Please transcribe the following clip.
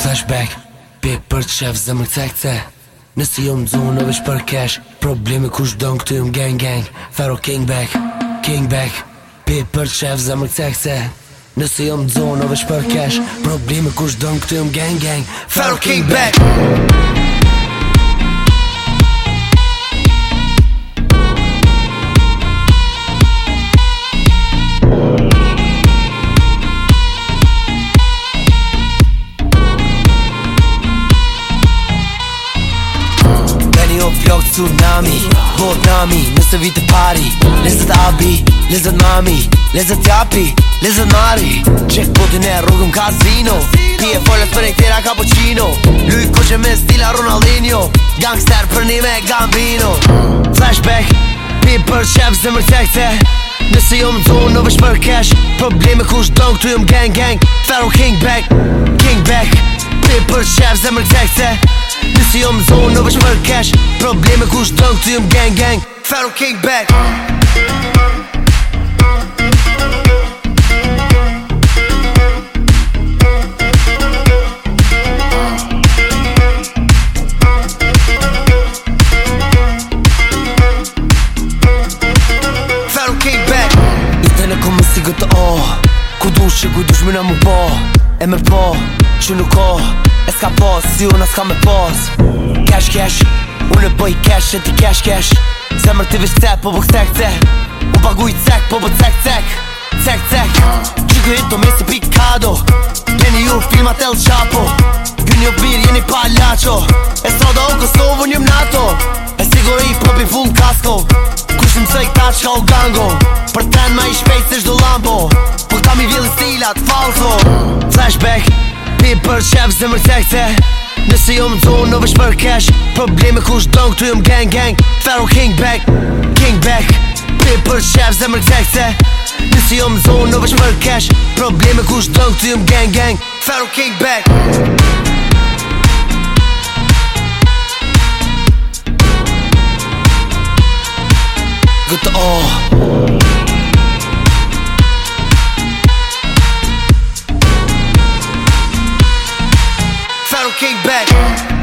flashback Pe për të shef zemër cek ce Nësi jo më dzunë në për cash Problemi ku shdojnë këtu jo më gang gang Faro king back, king back Pe për të shef zemër cek ce Nësi jo më dzunë në për cash Problemi ku shdojnë këtu jo më gang gang Faro king back, king back. jo flok tsunami Hot nami, nëse vite pari Lezët abi, lezët mami Lezët japi, lezët mari Check botin e rrugëm kazino Pije folet për e këtira cappuccino Luj kushe me stila Ronaldinho Gangster për një me gambino Flashback, pi për qep zë mërtekte Nëse jo më dhunë në vëshpër cash Probleme ku shdojnë këtu jëmë gang gang Feral king back, king back Pi për qep zë mërtekte Nisi më zonë, në vëshmë cash Probleme ku shtë dëngë, ty jëmë gang gang Faro kick back Faro cake back I të në si gëtë o oh. Ku dushë, ku dushë më në më po E mërë po, që nuk o E s'ka boss, si unë s'ka me boss Cash cash, unë e bëj cash e ti cash cash Zemër ti vish cep, po bëk cek cek Unë pagu i cek, po bëk cek cek Cek cek Qikë hito me si picado Keni ju filmat El Chapo Gjën jo bir, jeni palacho E strada o Kosovo, njëm NATO E sigo i popi full kasko Kush më cëj ta qka o gango Për ten i shpejt se shdo lambo Për ta mi vjeli stilat falso Flashback pi për qef zemër tekte Nëse jo më dhunë në për cash Probleme ku shdo në këtu jëm gang gang Tharo king back, king back Pi për qef zemër tekte Nëse jo më dhunë në për cash Probleme ku shdo në këtu jëm gang gang Tharo king back Good to oh. all I to back.